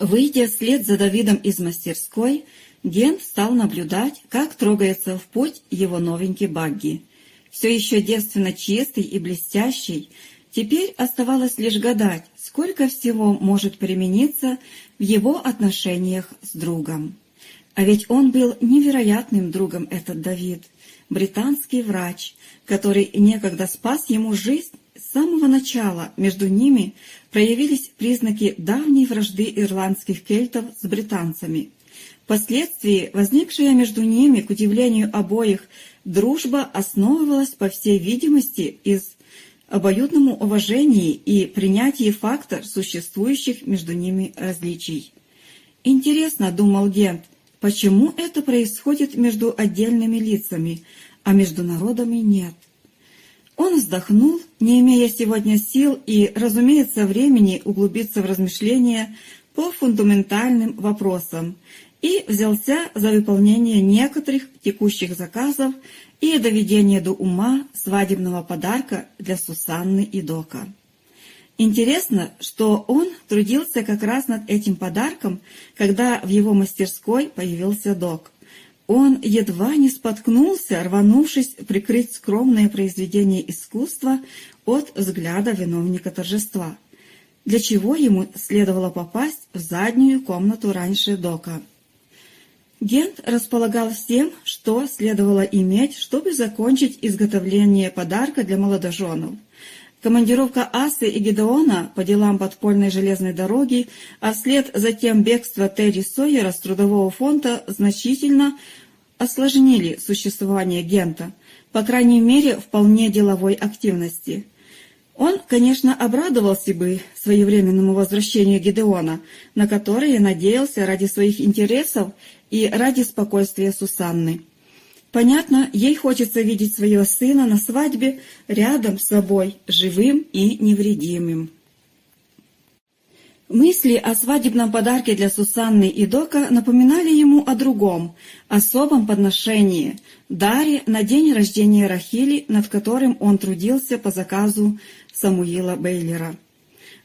Выйдя вслед за Давидом из мастерской, Ген стал наблюдать, как трогается в путь его новенький багги. Все еще девственно чистый и блестящий, теперь оставалось лишь гадать, сколько всего может примениться в его отношениях с другом. А ведь он был невероятным другом, этот Давид, британский врач, который некогда спас ему жизнь с самого начала между ними проявились признаки давней вражды ирландских кельтов с британцами. Впоследствии возникшая между ними, к удивлению обоих, дружба основывалась, по всей видимости, из обоюдному уважении и принятии факта существующих между ними различий. «Интересно, — думал Гент, — почему это происходит между отдельными лицами, а между народами нет?» Он вздохнул, не имея сегодня сил и, разумеется, времени углубиться в размышления по фундаментальным вопросам, и взялся за выполнение некоторых текущих заказов и доведение до ума свадебного подарка для Сусанны и Дока. Интересно, что он трудился как раз над этим подарком, когда в его мастерской появился Док. Он едва не споткнулся, рванувшись прикрыть скромное произведение искусства от взгляда виновника торжества, для чего ему следовало попасть в заднюю комнату раньше Дока. Гент располагал всем, что следовало иметь, чтобы закончить изготовление подарка для молодоженов. Командировка Асы и Гедеона по делам подпольной железной дороги, а вслед затем бегство Терри Сойера с трудового фонда значительно осложнили существование Гента, по крайней мере, вполне деловой активности. Он, конечно, обрадовался бы своевременному возвращению Гедеона, на которое надеялся ради своих интересов и ради спокойствия Сусанны. Понятно, ей хочется видеть своего сына на свадьбе рядом с собой, живым и невредимым. Мысли о свадебном подарке для Сусанны и Дока напоминали ему о другом, особом подношении – даре на день рождения Рахили, над которым он трудился по заказу Самуила Бейлера.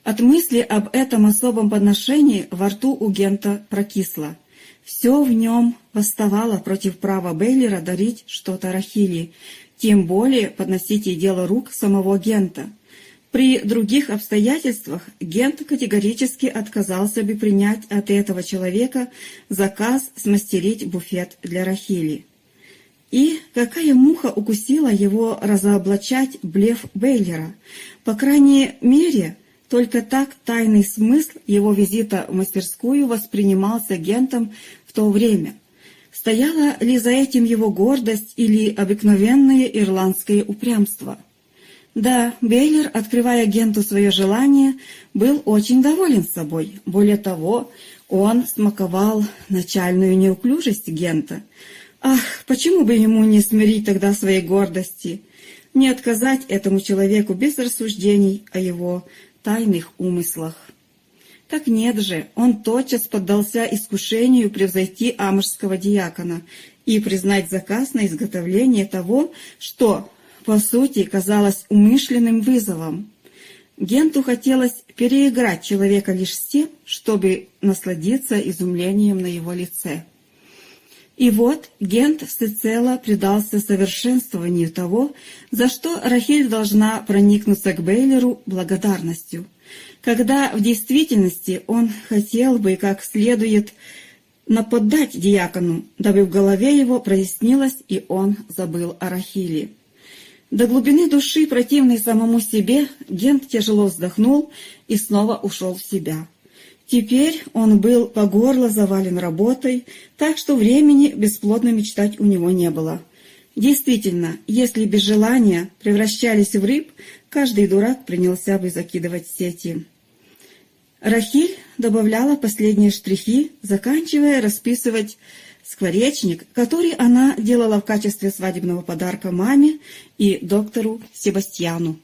От мысли об этом особом подношении во рту у Гента прокисло. Все в нем восставало против права Бейлера дарить что-то Рахили, тем более подносить ей дело рук самого Гента – при других обстоятельствах Гент категорически отказался бы принять от этого человека заказ смастерить буфет для Рахили. И какая муха укусила его разоблачать блеф Бейлера? По крайней мере, только так тайный смысл его визита в мастерскую воспринимался Гентом в то время. Стояла ли за этим его гордость или обыкновенное ирландское упрямство? Да, Бейлер, открывая агенту свое желание, был очень доволен собой. Более того, он смаковал начальную неуклюжесть Гента. Ах, почему бы ему не смирить тогда своей гордости, не отказать этому человеку без рассуждений о его тайных умыслах? Так нет же, он тотчас поддался искушению превзойти амурского диакона и признать заказ на изготовление того, что по сути, казалось умышленным вызовом. Генту хотелось переиграть человека лишь с тем, чтобы насладиться изумлением на его лице. И вот Гент всецело предался совершенствованию того, за что Рахиль должна проникнуться к Бейлеру благодарностью, когда в действительности он хотел бы как следует наподдать диакону, дабы в голове его прояснилось, и он забыл о Рахиле. До глубины души, противной самому себе, Гент тяжело вздохнул и снова ушел в себя. Теперь он был по горло завален работой, так что времени бесплодно мечтать у него не было. Действительно, если без желания превращались в рыб, каждый дурак принялся бы закидывать сети. Рахиль добавляла последние штрихи, заканчивая расписывать скворечник, который она делала в качестве свадебного подарка маме и доктору Себастьяну.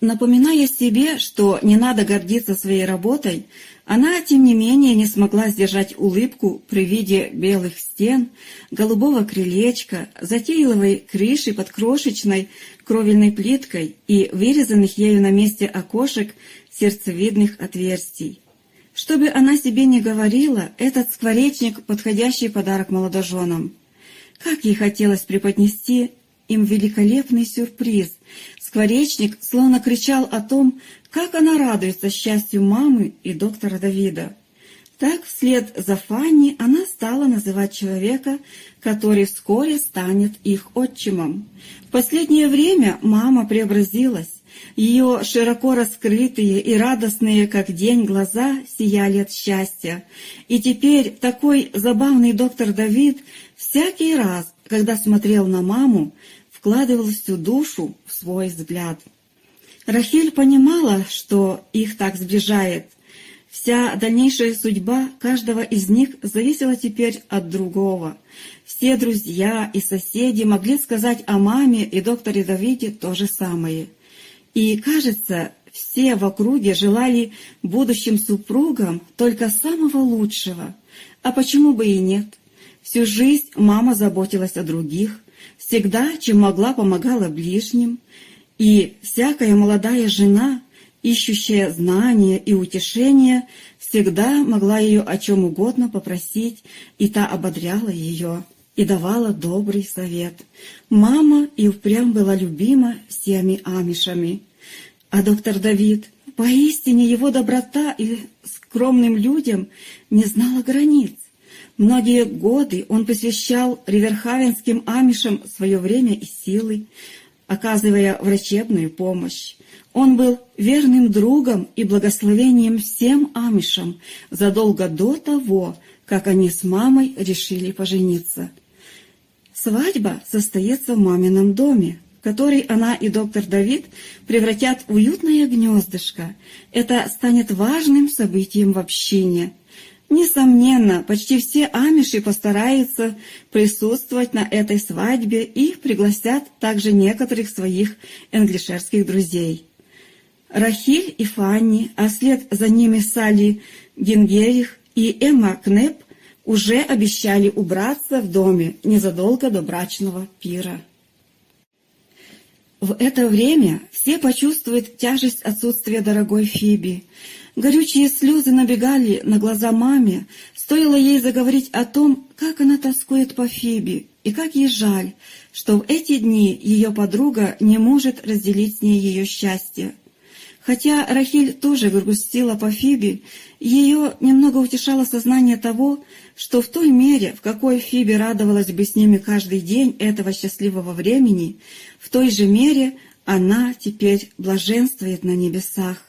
Напоминая себе, что не надо гордиться своей работой, она, тем не менее, не смогла сдержать улыбку при виде белых стен, голубого крылечка, затейливой крыши под крошечной кровельной плиткой и вырезанных ею на месте окошек сердцевидных отверстий. Чтобы она себе не говорила, этот скворечник — подходящий подарок молодоженам. Как ей хотелось преподнести им великолепный сюрприз. Скворечник словно кричал о том, как она радуется счастью мамы и доктора Давида. Так вслед за Фанни она стала называть человека, который вскоре станет их отчимом. В последнее время мама преобразилась. Ее широко раскрытые и радостные, как день, глаза сияли от счастья. И теперь такой забавный доктор Давид всякий раз, когда смотрел на маму, вкладывал всю душу в свой взгляд. Рахиль понимала, что их так сближает. Вся дальнейшая судьба каждого из них зависела теперь от другого. Все друзья и соседи могли сказать о маме и докторе Давиде то же самое. И, кажется, все в округе желали будущим супругам только самого лучшего. А почему бы и нет? Всю жизнь мама заботилась о других, всегда, чем могла, помогала ближним, и всякая молодая жена, ищущая знания и утешения, всегда могла ее о чем угодно попросить, и та ободряла ее и давала добрый совет. Мама и впрямь была любима всеми амишами. А доктор Давид, поистине его доброта и скромным людям не знала границ. Многие годы он посвящал риверхавенским амишам свое время и силы, оказывая врачебную помощь. Он был верным другом и благословением всем амишам задолго до того, как они с мамой решили пожениться. Свадьба состоится в мамином доме, который она и доктор Давид превратят в уютное гнездышко. Это станет важным событием в общине. Несомненно, почти все амиши постараются присутствовать на этой свадьбе и пригласят также некоторых своих энглишерских друзей. Рахиль и Фанни, а след за ними Салли Гингерих и Эмма Кнеп уже обещали убраться в доме незадолго до брачного пира. В это время все почувствуют тяжесть отсутствия дорогой Фиби. Горючие слезы набегали на глаза маме, стоило ей заговорить о том, как она тоскует по Фиби, и как ей жаль, что в эти дни ее подруга не может разделить с ней ее счастье. Хотя Рахиль тоже грустила по Фибе, ее немного утешало сознание того, что в той мере, в какой Фиби радовалась бы с ними каждый день этого счастливого времени, в той же мере она теперь блаженствует на небесах.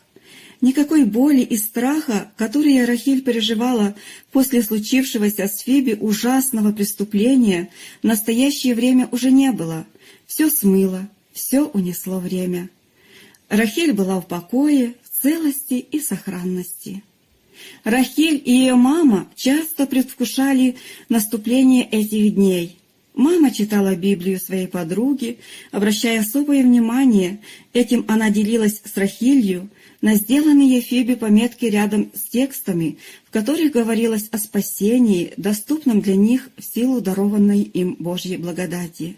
Никакой боли и страха, которые Рахиль переживала после случившегося с Фиби ужасного преступления, в настоящее время уже не было. Все смыло, все унесло время. Рахиль была в покое, в целости и сохранности. Рахиль и ее мама часто предвкушали наступление этих дней. Мама читала Библию своей подруге, обращая особое внимание, этим она делилась с Рахилью, на сделанные Фибе пометки рядом с текстами, в которых говорилось о спасении, доступном для них в силу дарованной им Божьей благодати.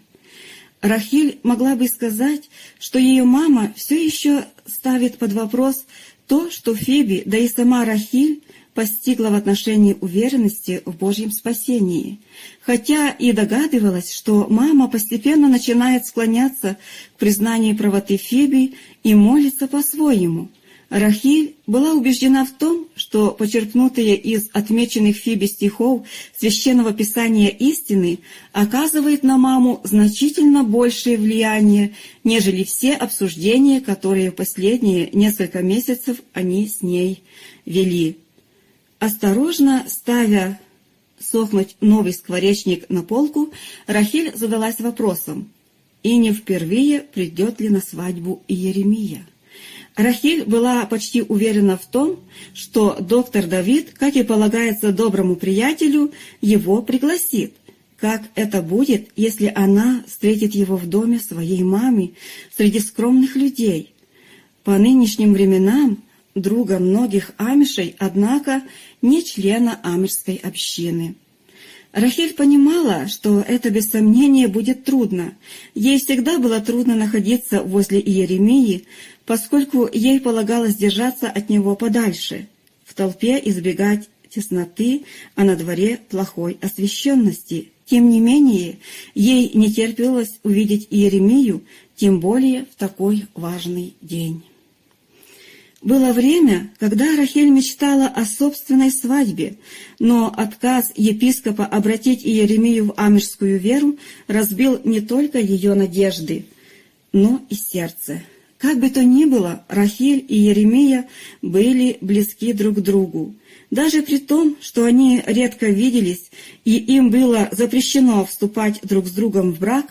Рахиль могла бы сказать, что ее мама все еще ставит под вопрос то, что Фиби, да и сама Рахиль, постигла в отношении уверенности в Божьем спасении, хотя и догадывалась, что мама постепенно начинает склоняться к признанию правоты Фиби и молится по-своему – Рахиль была убеждена в том, что почерпнутые из отмеченных Фиби стихов Священного Писания истины оказывает на маму значительно большее влияние, нежели все обсуждения, которые последние несколько месяцев они с ней вели. Осторожно ставя сохнуть новый скворечник на полку, Рахиль задалась вопросом, и не впервые придет ли на свадьбу Иеремия. Рахиль была почти уверена в том, что доктор Давид, как и полагается доброму приятелю, его пригласит. Как это будет, если она встретит его в доме своей мамы среди скромных людей? По нынешним временам друга многих амишей, однако не члена амишской общины. Рахиль понимала, что это без сомнения будет трудно. Ей всегда было трудно находиться возле Иеремии, поскольку ей полагалось держаться от него подальше. В толпе избегать тесноты, а на дворе плохой освещенности. Тем не менее, ей не терпелось увидеть Иеремию, тем более в такой важный день. Было время, когда Рахель мечтала о собственной свадьбе, но отказ епископа обратить Иеремию в амежскую веру разбил не только ее надежды, но и сердце. Как бы то ни было, Рахиль и Еремия были близки друг к другу. Даже при том, что они редко виделись, и им было запрещено вступать друг с другом в брак,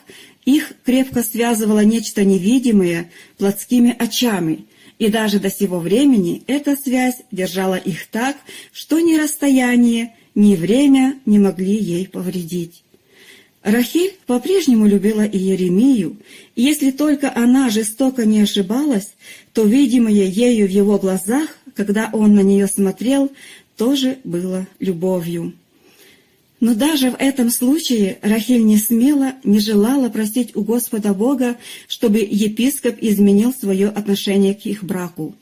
их крепко связывало нечто невидимое плотскими очами, и даже до сего времени эта связь держала их так, что ни расстояние, ни время не могли ей повредить. Рахиль по-прежнему любила и Еремию, если только она жестоко не ошибалась, то видимое ею в его глазах, когда он на нее смотрел, тоже было любовью. Но даже в этом случае Рахиль не смела, не желала просить у Господа Бога, чтобы епископ изменил свое отношение к их браку.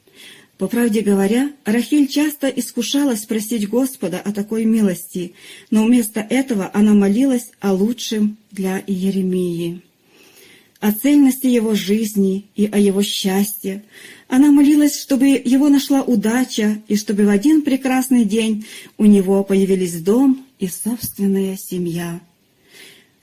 По правде говоря, Рахиль часто искушалась просить Господа о такой милости, но вместо этого она молилась о лучшем для Иеремии о цельности его жизни и о его счастье. Она молилась, чтобы его нашла удача, и чтобы в один прекрасный день у него появились дом и собственная семья.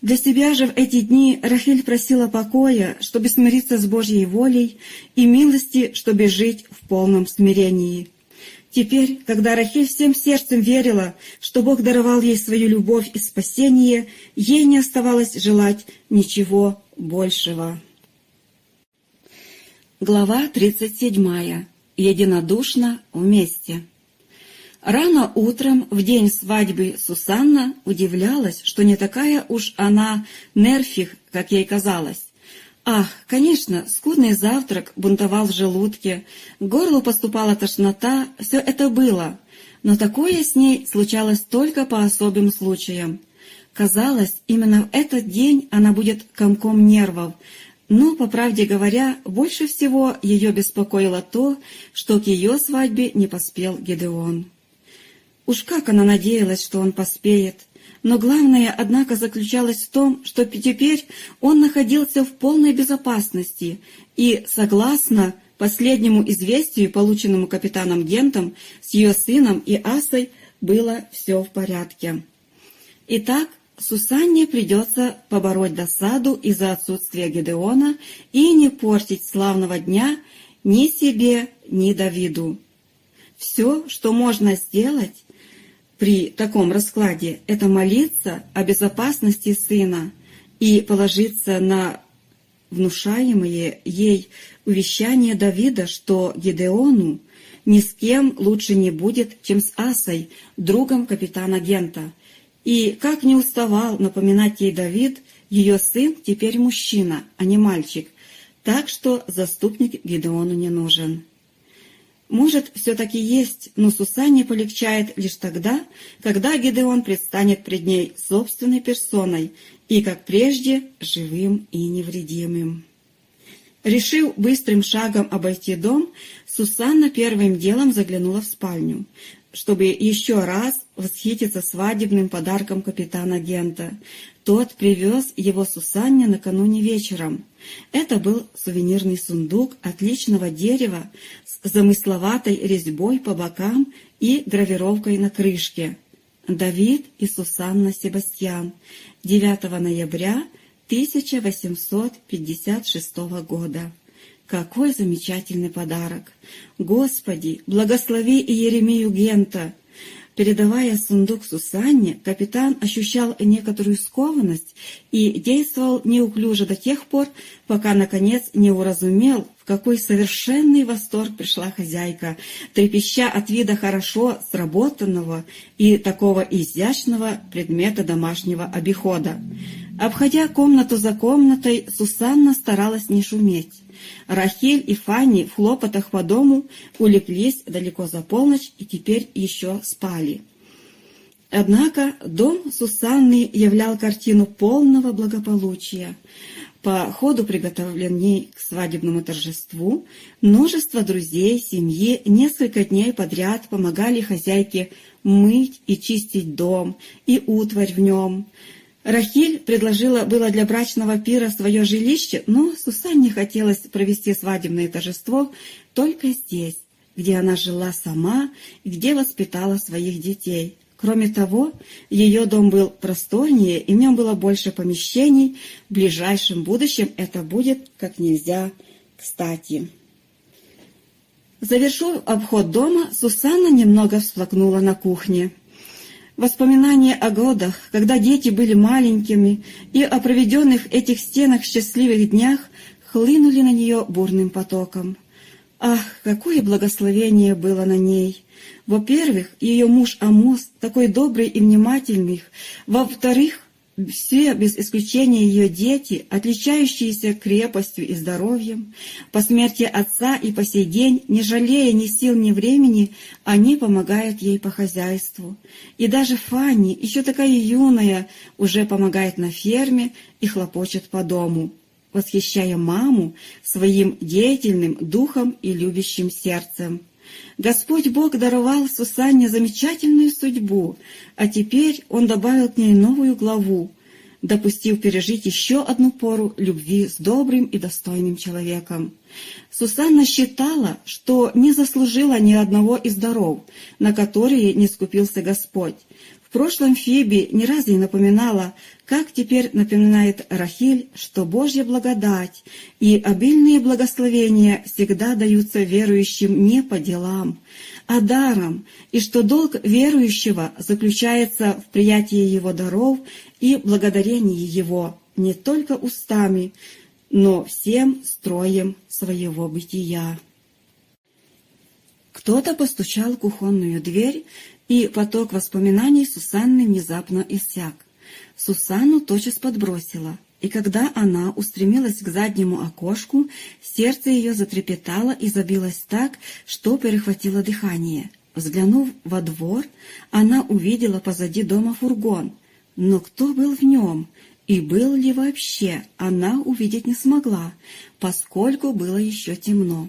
Для себя же в эти дни Рахиль просила покоя, чтобы смириться с Божьей волей, и милости, чтобы жить в полном смирении. Теперь, когда Рахиль всем сердцем верила, что Бог даровал ей свою любовь и спасение, ей не оставалось желать ничего большего. Глава 37. Единодушно вместе. Рано утром, в день свадьбы Сусанна удивлялась, что не такая уж она нерфих, как ей казалось. Ах, конечно, скудный завтрак бунтовал в желудке, к горлу поступала тошнота, все это было, но такое с ней случалось только по особым случаям. Казалось, именно в этот день она будет комком нервов, но, по правде говоря, больше всего ее беспокоило то, что к ее свадьбе не поспел Гедеон. Уж как она надеялась, что он поспеет, но главное, однако, заключалось в том, что теперь он находился в полной безопасности и, согласно последнему известию, полученному капитаном Гентом, с ее сыном и Асой было все в порядке. Итак, Сусанне придется побороть досаду из-за отсутствия Гедеона и не портить славного дня ни себе, ни Давиду. Все, что можно сделать при таком раскладе, это молиться о безопасности сына и положиться на внушаемое ей увещание Давида, что Гедеону ни с кем лучше не будет, чем с Асой, другом капитана Гента – и, как не уставал напоминать ей Давид, ее сын теперь мужчина, а не мальчик, так что заступник Гидеону не нужен. Может, все-таки есть, но Сусанне полегчает лишь тогда, когда Гидеон предстанет пред ней собственной персоной и, как прежде, живым и невредимым. Решив быстрым шагом обойти дом, Сусанна первым делом заглянула в спальню чтобы еще раз восхититься свадебным подарком капитана Гента. Тот привез его Сусанне накануне вечером. Это был сувенирный сундук отличного дерева с замысловатой резьбой по бокам и гравировкой на крышке. Давид и Сусанна Себастьян. 9 ноября 1856 года. Какой замечательный подарок! Господи, благослови и Еремию Гента! Передавая сундук Сусанне, капитан ощущал некоторую скованность и действовал неуклюже до тех пор, пока, наконец, не уразумел, в какой совершенный восторг пришла хозяйка, трепеща от вида хорошо сработанного и такого изящного предмета домашнего обихода. Обходя комнату за комнатой, Сусанна старалась не шуметь. Рахиль и Фанни в хлопотах по дому улеглись далеко за полночь и теперь еще спали. Однако дом Сусанны являл картину полного благополучия. По ходу приготовлений к свадебному торжеству множество друзей, семьи несколько дней подряд помогали хозяйке мыть и чистить дом и утварь в нем. Рахиль предложила было для брачного пира свое жилище, но Сусанне хотелось провести свадебное торжество только здесь, где она жила сама где воспитала своих детей. Кроме того, ее дом был просторнее, и в нем было больше помещений. В ближайшем будущем это будет как нельзя кстати. Завершив обход дома, Сусанна немного всплакнула на кухне. Воспоминания о годах, когда дети были маленькими, и о проведенных этих стенах счастливых днях хлынули на нее бурным потоком. Ах, какое благословение было на ней! Во-первых, ее муж Амос, такой добрый и внимательный. Во-вторых, все, без исключения ее дети, отличающиеся крепостью и здоровьем, по смерти отца и по сей день, не жалея ни сил, ни времени, они помогают ей по хозяйству. И даже Фанни, еще такая юная, уже помогает на ферме и хлопочет по дому, восхищая маму своим деятельным духом и любящим сердцем. Господь Бог даровал Сусанне замечательную судьбу, а теперь Он добавил к ней новую главу, допустив пережить еще одну пору любви с добрым и достойным человеком. Сусанна считала, что не заслужила ни одного из даров, на которые не скупился Господь, в прошлом Фиби не раз ей напоминала, как теперь напоминает Рахиль, что Божья благодать и обильные благословения всегда даются верующим не по делам, а даром, и что долг верующего заключается в приятии его даров и благодарении его не только устами, но всем строем своего бытия. Кто-то постучал в кухонную дверь, и поток воспоминаний Сусанны внезапно иссяк. Сусанну тотчас подбросила, и когда она устремилась к заднему окошку, сердце ее затрепетало и забилось так, что перехватило дыхание. Взглянув во двор, она увидела позади дома фургон, но кто был в нем и был ли вообще, она увидеть не смогла, поскольку было еще темно.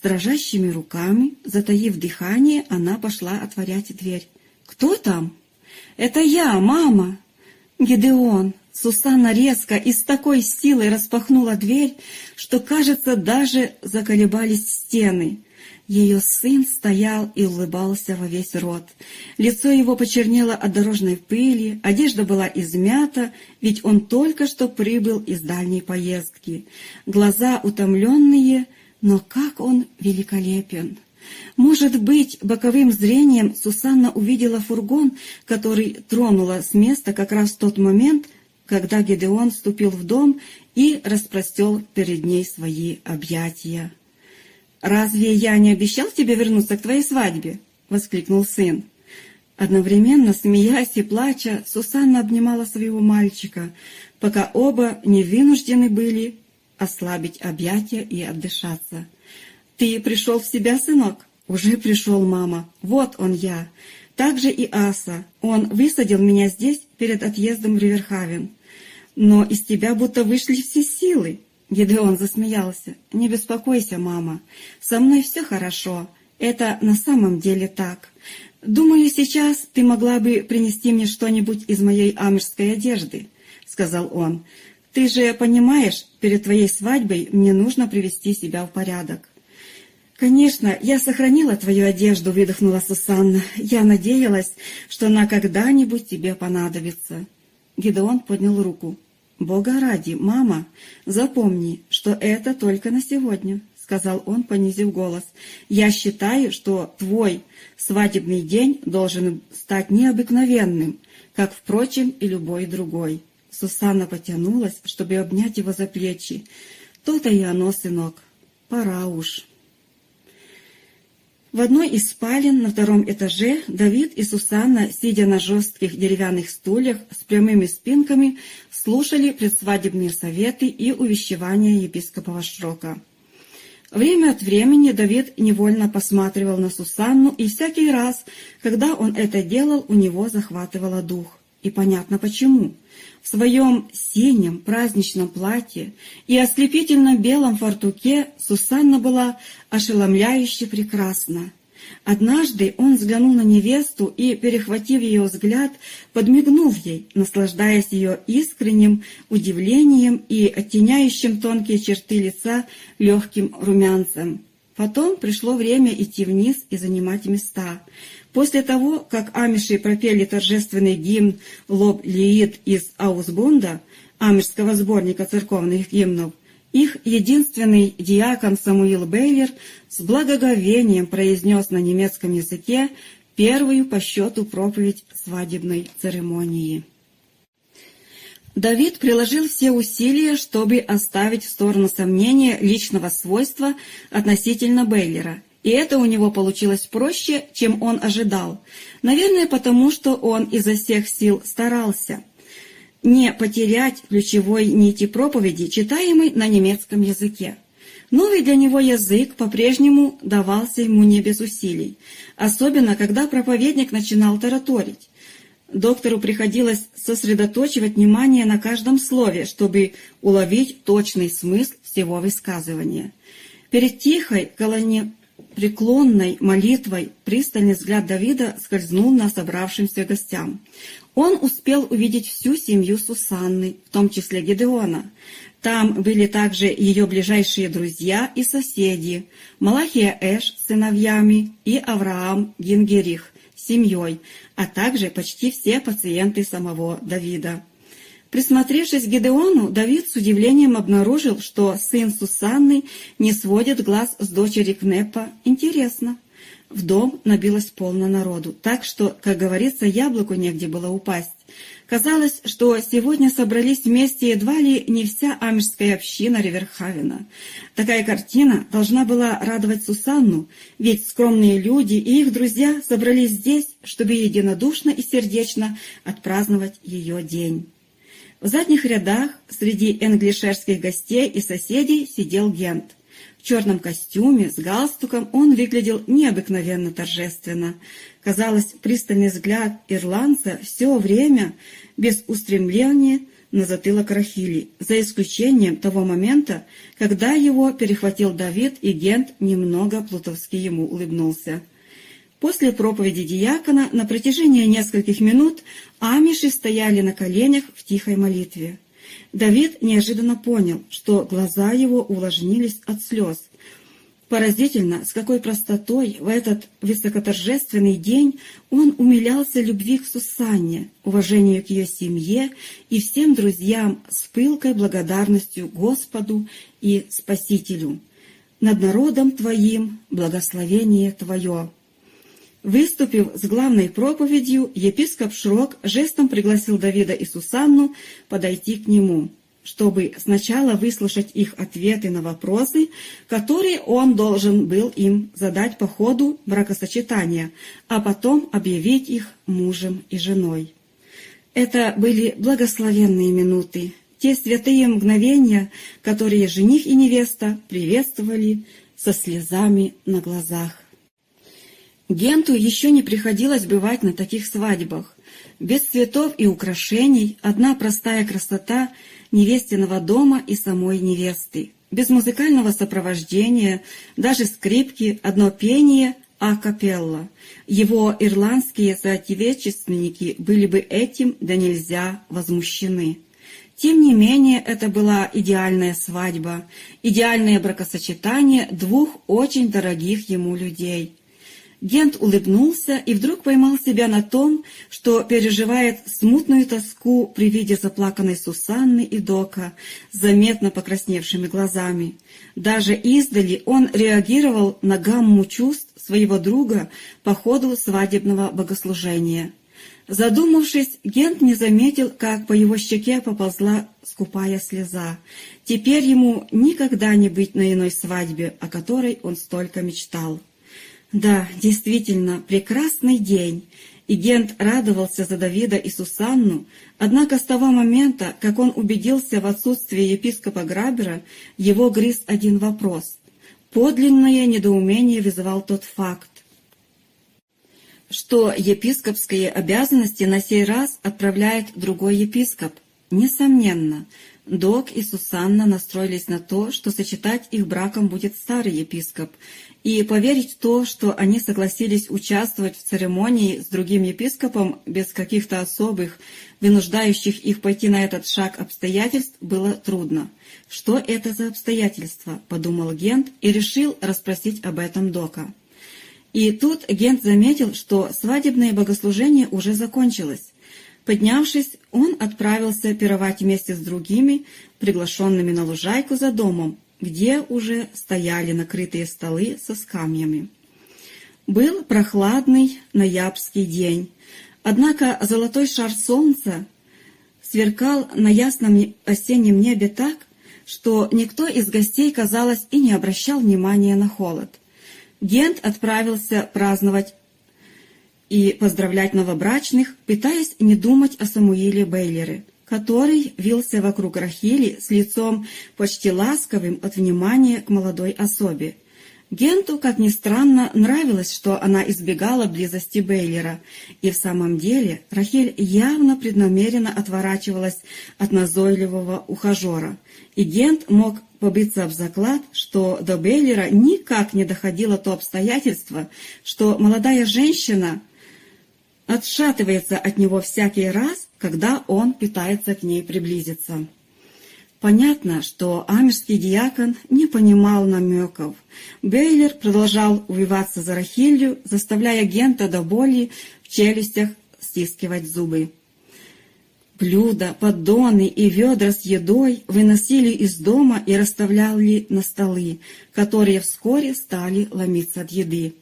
С дрожащими руками, затаив дыхание, она пошла отворять дверь. «Кто там?» «Это я, мама!» «Гидеон!» Сусанна резко и с такой силой распахнула дверь, что, кажется, даже заколебались стены. Ее сын стоял и улыбался во весь рот. Лицо его почернело от дорожной пыли, одежда была измята, ведь он только что прибыл из дальней поездки. Глаза утомленные — но как он великолепен! Может быть, боковым зрением Сусанна увидела фургон, который тронула с места как раз в тот момент, когда Гедеон вступил в дом и распростел перед ней свои объятия. «Разве я не обещал тебе вернуться к твоей свадьбе?» — воскликнул сын. Одновременно, смеясь и плача, Сусанна обнимала своего мальчика, пока оба не вынуждены были ослабить объятия и отдышаться. «Ты пришел в себя, сынок?» «Уже пришел, мама. Вот он я. Так же и Аса. Он высадил меня здесь перед отъездом в Риверхавен. Но из тебя будто вышли все силы». Гидеон засмеялся. «Не беспокойся, мама. Со мной все хорошо. Это на самом деле так. Думаю, сейчас ты могла бы принести мне что-нибудь из моей амежской одежды», — сказал он. Ты же понимаешь, перед твоей свадьбой мне нужно привести себя в порядок. «Конечно, я сохранила твою одежду», — выдохнула Сусанна. «Я надеялась, что она когда-нибудь тебе понадобится». Гидеон поднял руку. «Бога ради, мама, запомни, что это только на сегодня», — сказал он, понизив голос. «Я считаю, что твой свадебный день должен стать необыкновенным, как, впрочем, и любой другой». Сусанна потянулась, чтобы обнять его за плечи. «То-то и оно, сынок. Пора уж». В одной из спален на втором этаже Давид и Сусанна, сидя на жестких деревянных стульях с прямыми спинками, слушали предсвадебные советы и увещевания епископа Шрока. Время от времени Давид невольно посматривал на Сусанну, и всякий раз, когда он это делал, у него захватывало дух. И понятно почему. В своем синем праздничном платье и ослепительно белом фартуке Сусанна была ошеломляюще прекрасна. Однажды он взглянул на невесту и, перехватив ее взгляд, подмигнув ей, наслаждаясь ее искренним удивлением и оттеняющим тонкие черты лица легким румянцем. Потом пришло время идти вниз и занимать места. После того, как амиши пропели торжественный гимн «Лоб Лиит» из Аусбунда, амишского сборника церковных гимнов, их единственный диакон Самуил Бейлер с благоговением произнес на немецком языке первую по счету проповедь свадебной церемонии. Давид приложил все усилия, чтобы оставить в сторону сомнения личного свойства относительно Бейлера, и это у него получилось проще, чем он ожидал, наверное, потому что он изо всех сил старался – не потерять ключевой нити проповеди, читаемой на немецком языке. Новый для него язык по-прежнему давался ему не без усилий, особенно когда проповедник начинал тараторить. Доктору приходилось сосредоточивать внимание на каждом слове, чтобы уловить точный смысл всего высказывания. Перед тихой, колонепреклонной молитвой пристальный взгляд Давида скользнул на собравшимся гостям. Он успел увидеть всю семью Сусанны, в том числе Гедеона. Там были также ее ближайшие друзья и соседи, Малахия Эш с сыновьями и Авраам Гингерих семьей, а также почти все пациенты самого Давида. Присмотревшись к Гедеону, Давид с удивлением обнаружил, что сын Сусанны не сводит глаз с дочери Кнепа. Интересно. В дом набилось полно народу, так что, как говорится, яблоку негде было упасть. Казалось, что сегодня собрались вместе едва ли не вся амежская община Риверхавена. Такая картина должна была радовать Сусанну, ведь скромные люди и их друзья собрались здесь, чтобы единодушно и сердечно отпраздновать ее день. В задних рядах среди энглишерских гостей и соседей сидел Гент. В черном костюме, с галстуком он выглядел необыкновенно торжественно. Казалось, пристальный взгляд ирландца все время без устремления на затылок Рахили, за исключением того момента, когда его перехватил Давид, и Гент немного плутовски ему улыбнулся. После проповеди диакона на протяжении нескольких минут амиши стояли на коленях в тихой молитве. Давид неожиданно понял, что глаза его увлажнились от слез. Поразительно, с какой простотой в этот высокоторжественный день он умилялся любви к Сусанне, уважению к ее семье и всем друзьям с пылкой благодарностью Господу и Спасителю. «Над народом Твоим благословение Твое». Выступив с главной проповедью, епископ Шрок жестом пригласил Давида и Сусанну подойти к нему, чтобы сначала выслушать их ответы на вопросы, которые он должен был им задать по ходу бракосочетания, а потом объявить их мужем и женой. Это были благословенные минуты, те святые мгновения, которые жених и невеста приветствовали со слезами на глазах. Генту еще не приходилось бывать на таких свадьбах. Без цветов и украшений, одна простая красота невестиного дома и самой невесты. Без музыкального сопровождения, даже скрипки, одно пение а капелла. Его ирландские соотечественники были бы этим да нельзя возмущены. Тем не менее, это была идеальная свадьба, идеальное бракосочетание двух очень дорогих ему людей – Гент улыбнулся и вдруг поймал себя на том, что переживает смутную тоску при виде заплаканной Сусанны и Дока заметно покрасневшими глазами. Даже издали он реагировал на гамму чувств своего друга по ходу свадебного богослужения. Задумавшись, Гент не заметил, как по его щеке поползла скупая слеза. Теперь ему никогда не быть на иной свадьбе, о которой он столько мечтал. Да, действительно, прекрасный день, и Гент радовался за Давида и Сусанну, однако с того момента, как он убедился в отсутствии епископа Грабера, его грыз один вопрос. Подлинное недоумение вызывал тот факт. что епископские обязанности на сей раз отправляет другой епископ. Несомненно, Док и Сусанна настроились на то, что сочетать их браком будет старый епископ, и поверить в то, что они согласились участвовать в церемонии с другим епископом без каких-то особых, вынуждающих их пойти на этот шаг обстоятельств, было трудно. «Что это за обстоятельства?» – подумал Гент и решил расспросить об этом Дока. И тут Гент заметил, что свадебное богослужение уже закончилось. Поднявшись, он отправился пировать вместе с другими, приглашенными на лужайку за домом, где уже стояли накрытые столы со скамьями. Был прохладный ноябрьский день, однако золотой шар солнца сверкал на ясном осеннем небе так, что никто из гостей, казалось, и не обращал внимания на холод. Гент отправился праздновать и поздравлять новобрачных, пытаясь не думать о Самуиле Бейлере, который вился вокруг Рахили с лицом почти ласковым от внимания к молодой особе. Генту, как ни странно, нравилось, что она избегала близости Бейлера, и в самом деле Рахиль явно преднамеренно отворачивалась от назойливого ухажера, и Гент мог побиться об заклад, что до Бейлера никак не доходило то обстоятельство, что молодая женщина отшатывается от него всякий раз, когда он пытается к ней приблизиться. Понятно, что амежский диакон не понимал намеков. Бейлер продолжал увиваться за Рахилью, заставляя Гента до боли в челюстях стискивать зубы. Блюда, поддоны и ведра с едой выносили из дома и расставляли на столы, которые вскоре стали ломиться от еды.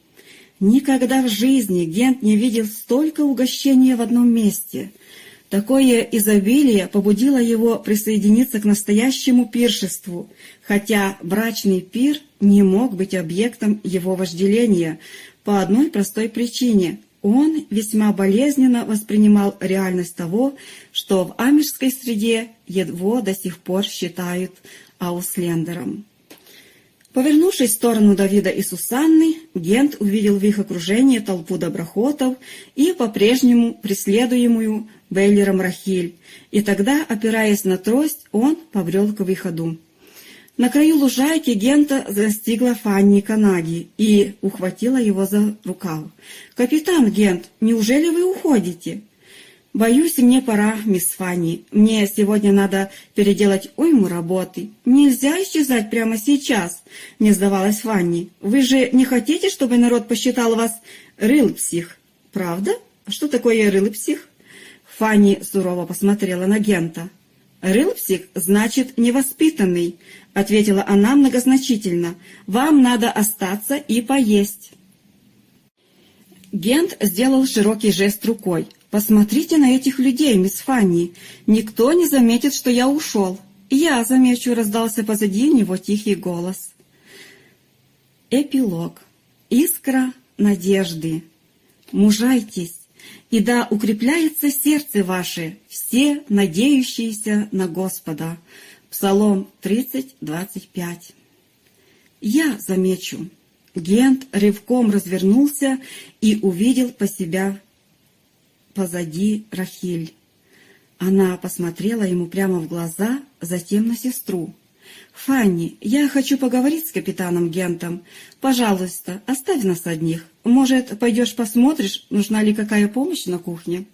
Никогда в жизни Гент не видел столько угощения в одном месте. Такое изобилие побудило его присоединиться к настоящему пиршеству, хотя брачный пир не мог быть объектом его вожделения по одной простой причине. Он весьма болезненно воспринимал реальность того, что в амежской среде его до сих пор считают ауслендером. Повернувшись в сторону Давида и Сусанны, Гент увидел в их окружении толпу доброхотов и по-прежнему преследуемую Бейлером Рахиль, и тогда, опираясь на трость, он побрел к выходу. На краю лужайки Гента застигла Фанни Канаги и ухватила его за рукав. «Капитан Гент, неужели вы уходите?» «Боюсь, мне пора, мисс Фанни. Мне сегодня надо переделать уйму работы. Нельзя исчезать прямо сейчас», — не сдавалась Фанни. «Вы же не хотите, чтобы народ посчитал вас рылпсих, правда? А что такое рылпсих?» Фанни сурово посмотрела на Гента. «Рылпсих значит невоспитанный», — ответила она многозначительно. «Вам надо остаться и поесть». Гент сделал широкий жест рукой. «Посмотрите на этих людей, мисс Фанни. Никто не заметит, что я ушел. Я замечу», — раздался позади него тихий голос. Эпилог. Искра надежды. Мужайтесь, и да укрепляется сердце ваше, все надеющиеся на Господа. Псалом 30, 25. Я замечу. Гент рывком развернулся и увидел по себя позади Рахиль. Она посмотрела ему прямо в глаза, затем на сестру. «Фанни, я хочу поговорить с капитаном Гентом. Пожалуйста, оставь нас одних. Может, пойдешь посмотришь, нужна ли какая помощь на кухне?»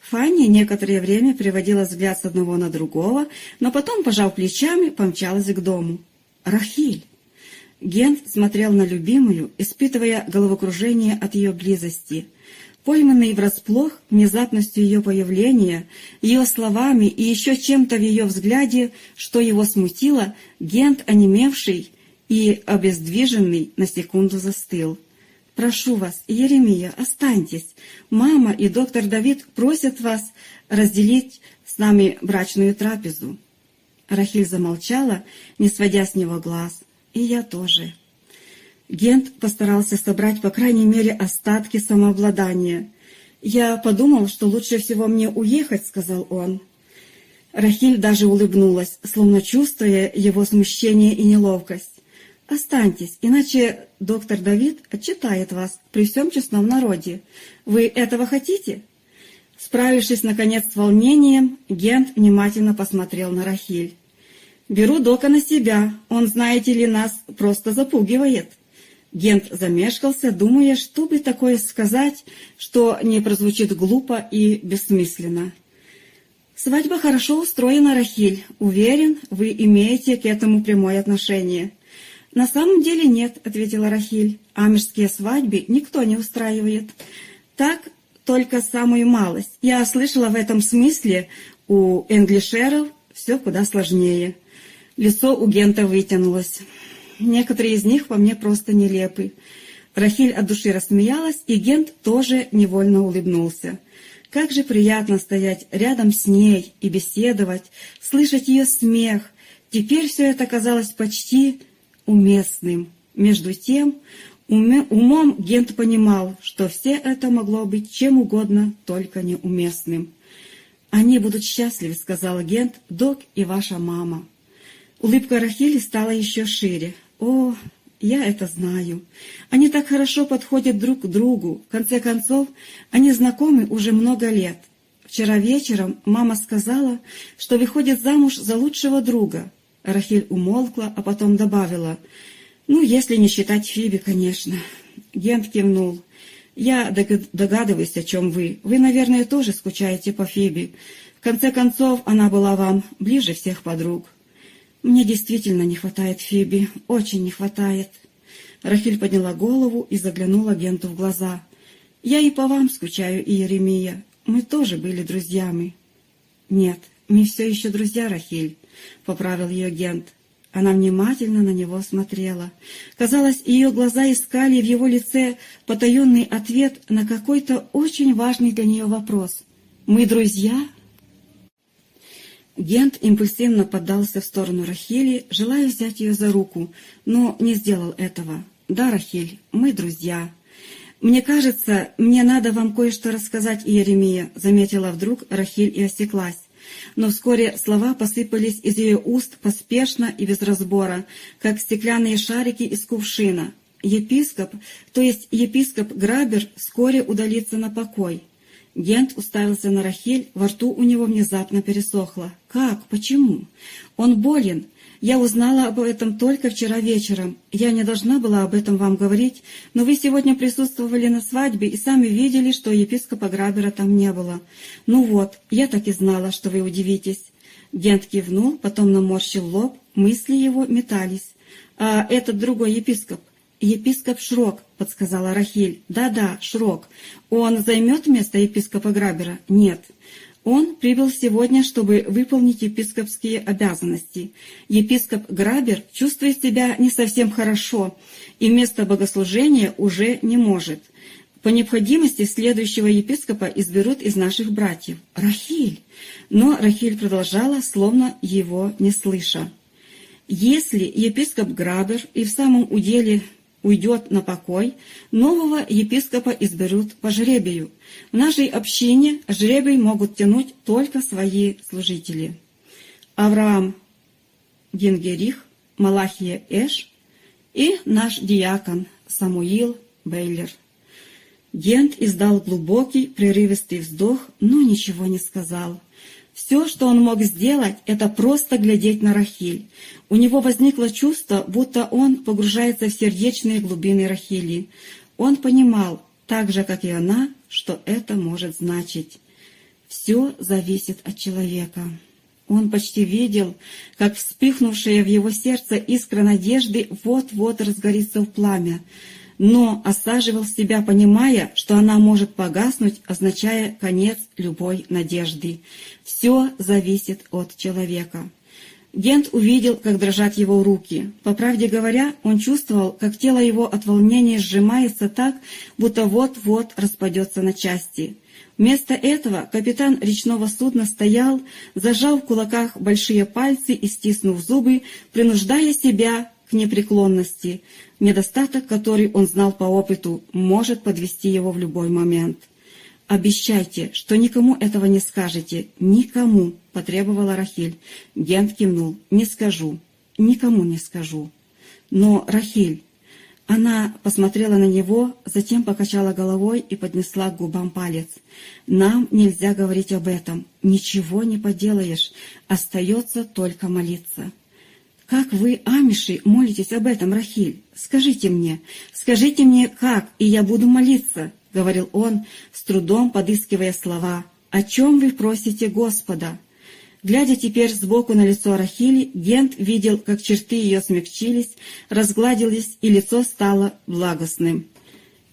Фанни некоторое время приводила взгляд с одного на другого, но потом, пожав плечами, помчалась к дому. «Рахиль!» Гент смотрел на любимую, испытывая головокружение от ее близости – Пойманный врасплох внезапностью ее появления, ее словами и еще чем-то в ее взгляде, что его смутило, Гент, онемевший и обездвиженный, на секунду застыл. «Прошу вас, Еремия, останьтесь. Мама и доктор Давид просят вас разделить с нами брачную трапезу». Рахиль замолчала, не сводя с него глаз. «И я тоже». Гент постарался собрать, по крайней мере, остатки самообладания. «Я подумал, что лучше всего мне уехать», — сказал он. Рахиль даже улыбнулась, словно чувствуя его смущение и неловкость. Останьтесь, иначе доктор Давид отчитает вас при всем честном народе. Вы этого хотите?» Справившись, наконец, с волнением, Гент внимательно посмотрел на Рахиль. «Беру Дока на себя. Он, знаете ли, нас просто запугивает». Гент замешкался, думая, что бы такое сказать, что не прозвучит глупо и бессмысленно. «Свадьба хорошо устроена, Рахиль. Уверен, вы имеете к этому прямое отношение». «На самом деле нет», — ответила Рахиль. «Амежские свадьбы никто не устраивает. Так только самую малость. Я слышала в этом смысле, у энглишеров все куда сложнее». Лицо у Гента вытянулось. Некоторые из них по мне просто нелепы. Рахиль от души рассмеялась, и Гент тоже невольно улыбнулся. Как же приятно стоять рядом с ней и беседовать, слышать ее смех. Теперь все это казалось почти уместным. Между тем, умом Гент понимал, что все это могло быть чем угодно, только неуместным. «Они будут счастливы», — сказал Гент, — «док и ваша мама». Улыбка Рахили стала еще шире. О, я это знаю. Они так хорошо подходят друг к другу. В конце концов, они знакомы уже много лет. Вчера вечером мама сказала, что выходит замуж за лучшего друга. Рахиль умолкла, а потом добавила, «Ну, если не считать Фиби, конечно». Гент кивнул. «Я догадываюсь, о чем вы. Вы, наверное, тоже скучаете по Фиби. В конце концов, она была вам ближе всех подруг». «Мне действительно не хватает Фиби, очень не хватает». Рахиль подняла голову и заглянула агенту в глаза. «Я и по вам скучаю, Иеремия. Мы тоже были друзьями». «Нет, мы все еще друзья, Рахиль», — поправил ее агент. Она внимательно на него смотрела. Казалось, ее глаза искали в его лице потаенный ответ на какой-то очень важный для нее вопрос. «Мы друзья?» Гент импульсивно поддался в сторону Рахили, желая взять ее за руку, но не сделал этого. «Да, Рахиль, мы друзья». «Мне кажется, мне надо вам кое-что рассказать, Иеремия», — заметила вдруг Рахиль и осеклась. Но вскоре слова посыпались из ее уст поспешно и без разбора, как стеклянные шарики из кувшина. Епископ, то есть епископ Грабер, вскоре удалится на покой. Гент уставился на Рахиль, во рту у него внезапно пересохло. «Как? Почему? Он болен. Я узнала об этом только вчера вечером. Я не должна была об этом вам говорить, но вы сегодня присутствовали на свадьбе и сами видели, что епископа Грабера там не было. Ну вот, я так и знала, что вы удивитесь». Гент кивнул, потом наморщил лоб, мысли его метались. «А этот другой епископ, «Епископ Шрок», — подсказала Рахиль. «Да-да, Шрок. Он займет место епископа Грабера?» «Нет». Он прибыл сегодня, чтобы выполнить епископские обязанности. Епископ Грабер чувствует себя не совсем хорошо и место богослужения уже не может. По необходимости следующего епископа изберут из наших братьев. Рахиль! Но Рахиль продолжала, словно его не слыша. Если епископ Грабер и в самом уделе уйдет на покой, нового епископа изберут по жребию. В нашей общине жребий могут тянуть только свои служители. Авраам Генгерих, Малахия Эш и наш диакон Самуил Бейлер. Гент издал глубокий, прерывистый вздох, но ничего не сказал. Все, что он мог сделать, это просто глядеть на Рахиль. У него возникло чувство, будто он погружается в сердечные глубины Рахили. Он понимал, так же, как и она, что это может значить. Все зависит от человека. Он почти видел, как вспыхнувшая в его сердце искра надежды вот-вот разгорится в пламя, но осаживал себя, понимая, что она может погаснуть, означая конец любой надежды. Все зависит от человека. Гент увидел, как дрожат его руки. По правде говоря, он чувствовал, как тело его от волнения сжимается так, будто вот-вот распадется на части. Вместо этого капитан речного судна стоял, зажав в кулаках большие пальцы и стиснув зубы, принуждая себя к непреклонности, недостаток, который он знал по опыту, может подвести его в любой момент. «Обещайте, что никому этого не скажете. Никому!» — потребовала Рахиль. Гент кивнул. «Не скажу. Никому не скажу». Но, Рахиль, она посмотрела на него, затем покачала головой и поднесла к губам палец. «Нам нельзя говорить об этом. Ничего не поделаешь. Остается только молиться». «Как вы, амиши, молитесь об этом, Рахиль? Скажите мне, скажите мне, как, и я буду молиться», — говорил он, с трудом подыскивая слова. «О чем вы просите Господа?» Глядя теперь сбоку на лицо Рахили, Гент видел, как черты ее смягчились, разгладились, и лицо стало благостным.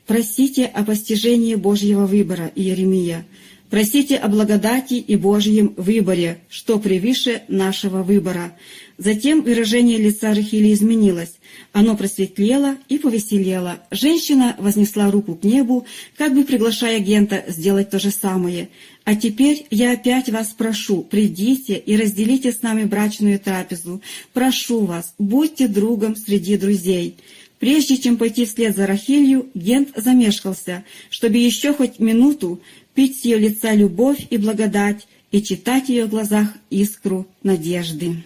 «Просите о постижении Божьего выбора, Иеремия. Просите о благодати и Божьем выборе, что превыше нашего выбора». Затем выражение лица Рахили изменилось. Оно просветлело и повеселело. Женщина вознесла руку к небу, как бы приглашая Гента сделать то же самое. «А теперь я опять вас прошу, придите и разделите с нами брачную трапезу. Прошу вас, будьте другом среди друзей». Прежде чем пойти вслед за Рахилью, Гент замешкался, чтобы еще хоть минуту пить с ее лица любовь и благодать и читать в ее глазах искру надежды.